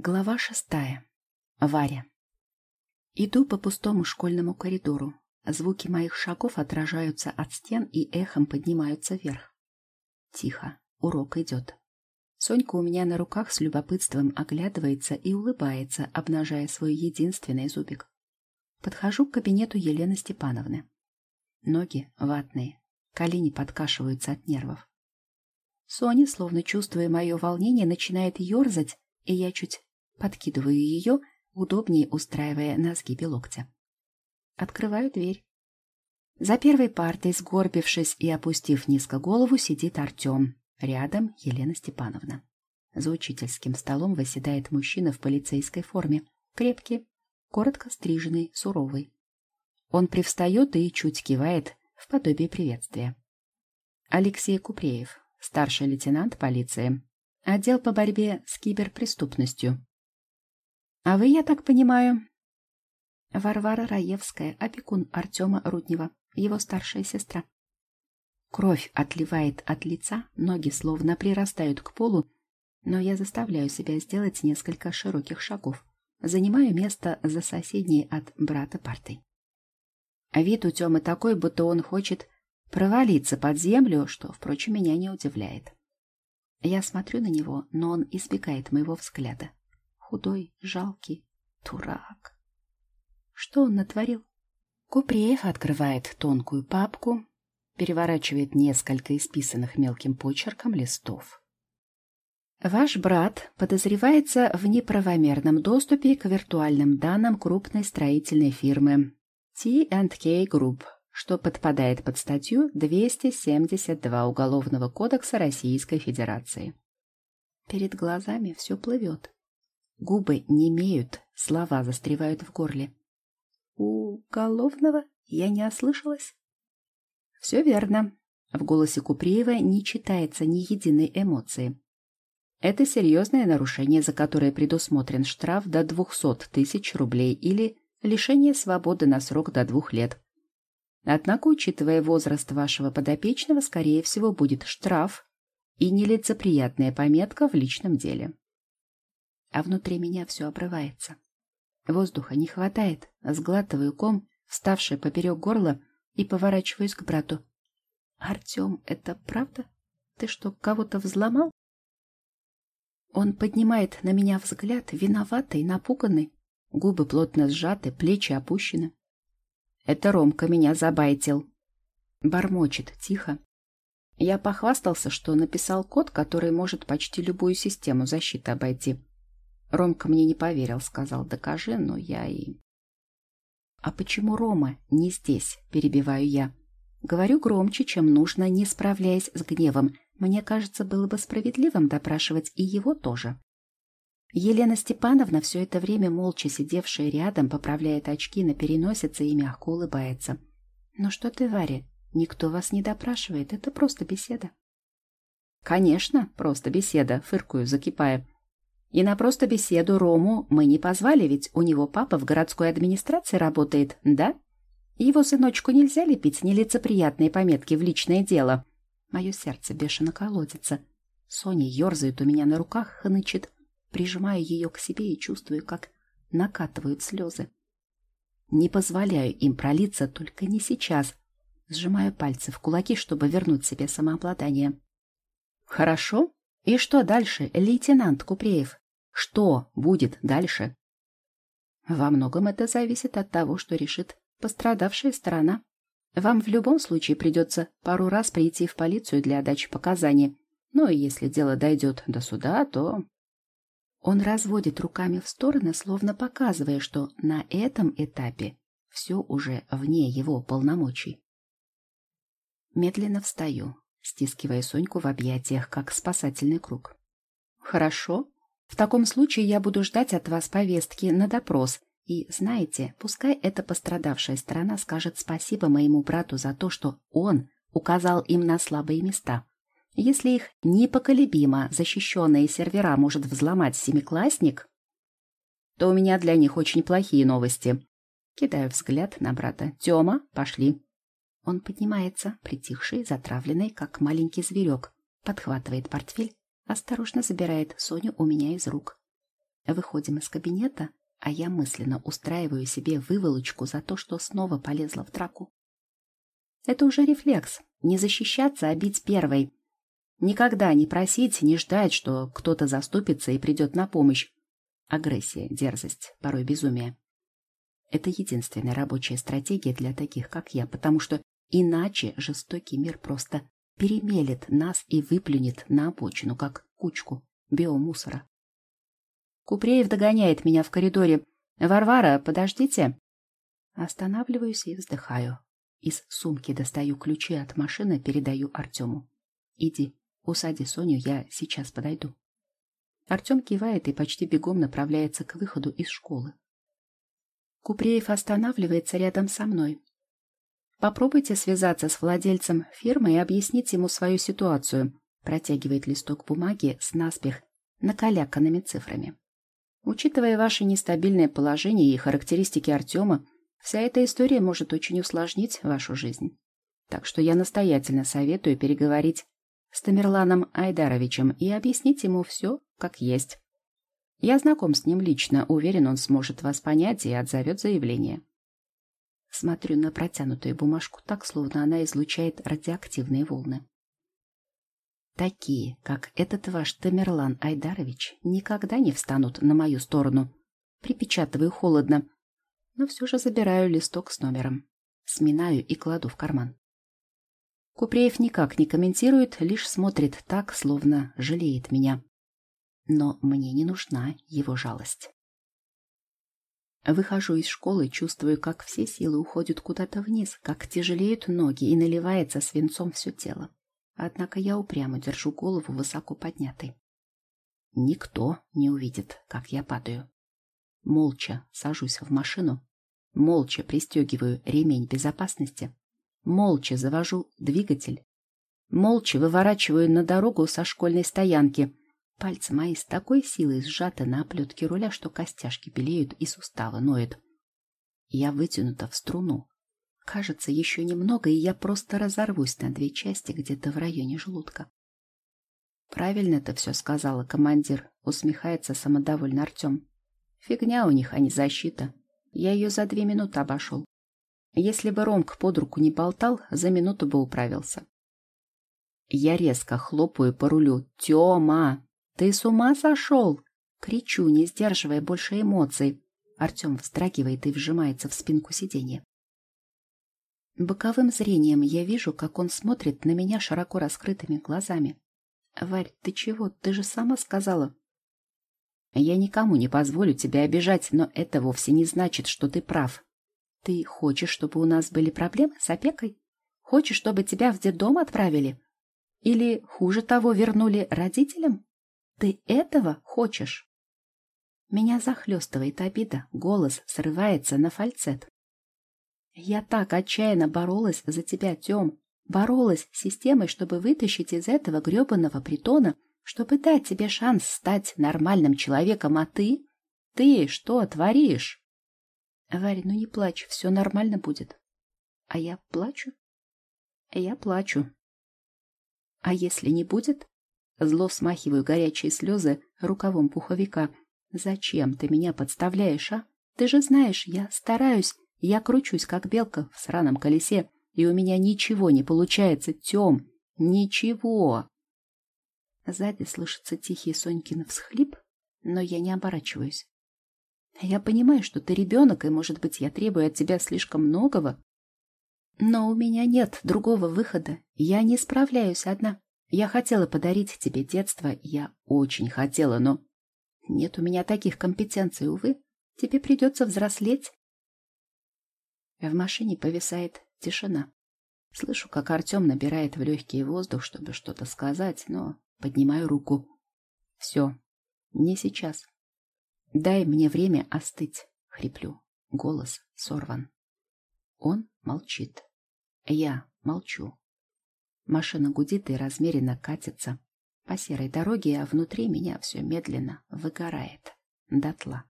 Глава шестая. Варя. Иду по пустому школьному коридору. Звуки моих шагов отражаются от стен и эхом поднимаются вверх. Тихо. Урок идет. Сонька у меня на руках с любопытством оглядывается и улыбается, обнажая свой единственный зубик. Подхожу к кабинету Елены Степановны. Ноги ватные, колени подкашиваются от нервов. Соня, словно чувствуя мое волнение, начинает ерзать, и я чуть Подкидываю ее, удобнее устраивая на сгибе локтя. Открываю дверь. За первой партой, сгорбившись и опустив низко голову, сидит Артем. Рядом Елена Степановна. За учительским столом восседает мужчина в полицейской форме. Крепкий, коротко стриженный, суровый. Он привстает и чуть кивает в подобие приветствия. Алексей Купреев, старший лейтенант полиции. Отдел по борьбе с киберпреступностью. А вы, я так понимаю... Варвара Раевская, опекун Артема Руднева, его старшая сестра. Кровь отливает от лица, ноги словно прирастают к полу, но я заставляю себя сделать несколько широких шагов. Занимаю место за соседней от брата партой. Вид у Тёмы такой, будто он хочет провалиться под землю, что, впрочем, меня не удивляет. Я смотрю на него, но он избегает моего взгляда худой, жалкий, дурак. Что он натворил? Купреев открывает тонкую папку, переворачивает несколько исписанных мелким почерком листов. Ваш брат подозревается в неправомерном доступе к виртуальным данным крупной строительной фирмы T&K Group, что подпадает под статью 272 Уголовного кодекса Российской Федерации. Перед глазами все плывет. Губы не имеют, слова застревают в горле. «Уголовного? Я не ослышалась?» «Все верно». В голосе Купреева не читается ни единой эмоции. Это серьезное нарушение, за которое предусмотрен штраф до 200 тысяч рублей или лишение свободы на срок до двух лет. Однако, учитывая возраст вашего подопечного, скорее всего, будет штраф и нелицеприятная пометка в личном деле а внутри меня все обрывается. Воздуха не хватает, сглатываю ком, вставший поперек горла, и поворачиваюсь к брату. «Артем, это правда? Ты что, кого-то взломал?» Он поднимает на меня взгляд, виноватый, напуганный. Губы плотно сжаты, плечи опущены. «Это Ромка меня забайтил». Бормочет тихо. Я похвастался, что написал код, который может почти любую систему защиты обойти. Ромка мне не поверил, сказал, докажи, но я и... А почему Рома не здесь, перебиваю я. Говорю громче, чем нужно, не справляясь с гневом. Мне кажется, было бы справедливым допрашивать и его тоже. Елена Степановна, все это время молча сидевшая рядом, поправляет очки на переносице и мягко улыбается. «Ну что ты, Варя, никто вас не допрашивает, это просто беседа». «Конечно, просто беседа», — фыркую, закипая. И на просто беседу Рому мы не позвали, ведь у него папа в городской администрации работает, да? Его сыночку нельзя лепить нелицеприятные пометки в личное дело. Мое сердце бешено колотится. Соня ерзает у меня на руках, хнычет. Прижимаю ее к себе и чувствую, как накатывают слезы. Не позволяю им пролиться, только не сейчас. Сжимаю пальцы в кулаки, чтобы вернуть себе самообладание. «Хорошо?» И что дальше, лейтенант Купреев? Что будет дальше? Во многом это зависит от того, что решит пострадавшая сторона. Вам в любом случае придется пару раз прийти в полицию для дачи показаний. Ну и если дело дойдет до суда, то... Он разводит руками в стороны, словно показывая, что на этом этапе все уже вне его полномочий. Медленно встаю, стискивая Соньку в объятиях, как спасательный круг. «Хорошо. В таком случае я буду ждать от вас повестки на допрос. И, знаете, пускай эта пострадавшая сторона скажет спасибо моему брату за то, что он указал им на слабые места. Если их непоколебимо защищенные сервера может взломать семиклассник, то у меня для них очень плохие новости. Кидаю взгляд на брата. Тёма, пошли. Он поднимается, притихший, затравленный, как маленький зверек, подхватывает портфель, осторожно забирает Соню у меня из рук. Выходим из кабинета, а я мысленно устраиваю себе выволочку за то, что снова полезла в драку. Это уже рефлекс. Не защищаться, а бить первой. Никогда не просить, не ждать, что кто-то заступится и придет на помощь. Агрессия, дерзость, порой безумие. Это единственная рабочая стратегия для таких, как я, потому что иначе жестокий мир просто перемелет нас и выплюнет на обочину, как кучку биомусора. Купреев догоняет меня в коридоре. «Варвара, подождите!» Останавливаюсь и вздыхаю. Из сумки достаю ключи от машины, передаю Артему. «Иди, усади Соню, я сейчас подойду». Артем кивает и почти бегом направляется к выходу из школы. Купреев останавливается рядом со мной. Попробуйте связаться с владельцем фирмы и объяснить ему свою ситуацию. Протягивает листок бумаги с наспех накаляканными цифрами. Учитывая ваше нестабильное положение и характеристики Артема, вся эта история может очень усложнить вашу жизнь. Так что я настоятельно советую переговорить с Тамерланом Айдаровичем и объяснить ему все, как есть. Я знаком с ним лично, уверен, он сможет вас понять и отзовет заявление. Смотрю на протянутую бумажку так, словно она излучает радиоактивные волны. Такие, как этот ваш Тамерлан Айдарович, никогда не встанут на мою сторону. Припечатываю холодно, но все же забираю листок с номером. Сминаю и кладу в карман. Купреев никак не комментирует, лишь смотрит так, словно жалеет меня. Но мне не нужна его жалость. Выхожу из школы, чувствую, как все силы уходят куда-то вниз, как тяжелеют ноги и наливается свинцом все тело. Однако я упрямо держу голову высоко поднятой. Никто не увидит, как я падаю. Молча сажусь в машину, молча пристегиваю ремень безопасности, молча завожу двигатель, молча выворачиваю на дорогу со школьной стоянки. Пальцы мои с такой силой сжаты на оплетке руля, что костяшки белеют и суставы ноют. Я вытянута в струну, Кажется, еще немного, и я просто разорвусь на две части где-то в районе желудка. Правильно ты все сказала, командир, усмехается самодовольно Артем. Фигня у них, а не защита. Я ее за две минуты обошел. Если бы Ромк под руку не болтал, за минуту бы управился. Я резко хлопаю по рулю. «Тема! Ты с ума сошел?» Кричу, не сдерживая больше эмоций. Артем вздрагивает и вжимается в спинку сиденья. Боковым зрением я вижу, как он смотрит на меня широко раскрытыми глазами. «Варь, ты чего? Ты же сама сказала». «Я никому не позволю тебя обижать, но это вовсе не значит, что ты прав. Ты хочешь, чтобы у нас были проблемы с опекой? Хочешь, чтобы тебя в детдом отправили? Или, хуже того, вернули родителям? Ты этого хочешь?» Меня захлестывает обида, голос срывается на фальцет. Я так отчаянно боролась за тебя, Тём. Боролась с системой, чтобы вытащить из этого грёбаного притона, чтобы дать тебе шанс стать нормальным человеком, а ты? Ты что творишь? Варя, ну не плачь, все нормально будет. А я плачу? Я плачу. А если не будет? Зло смахиваю горячие слезы рукавом пуховика. Зачем ты меня подставляешь, а? Ты же знаешь, я стараюсь, я кручусь, как белка в сраном колесе, и у меня ничего не получается, Тём, ничего. Сзади слышится тихий Сонькин всхлип, но я не оборачиваюсь. Я понимаю, что ты ребенок, и, может быть, я требую от тебя слишком многого. Но у меня нет другого выхода. Я не справляюсь одна. Я хотела подарить тебе детство, я очень хотела, но... Нет у меня таких компетенций, увы. Тебе придется взрослеть. В машине повисает тишина. Слышу, как Артем набирает в легкий воздух, чтобы что-то сказать, но поднимаю руку. Все, не сейчас. Дай мне время остыть, хриплю. Голос сорван. Он молчит. Я молчу. Машина гудит и размеренно катится по серой дороге, а внутри меня все медленно выгорает дотла.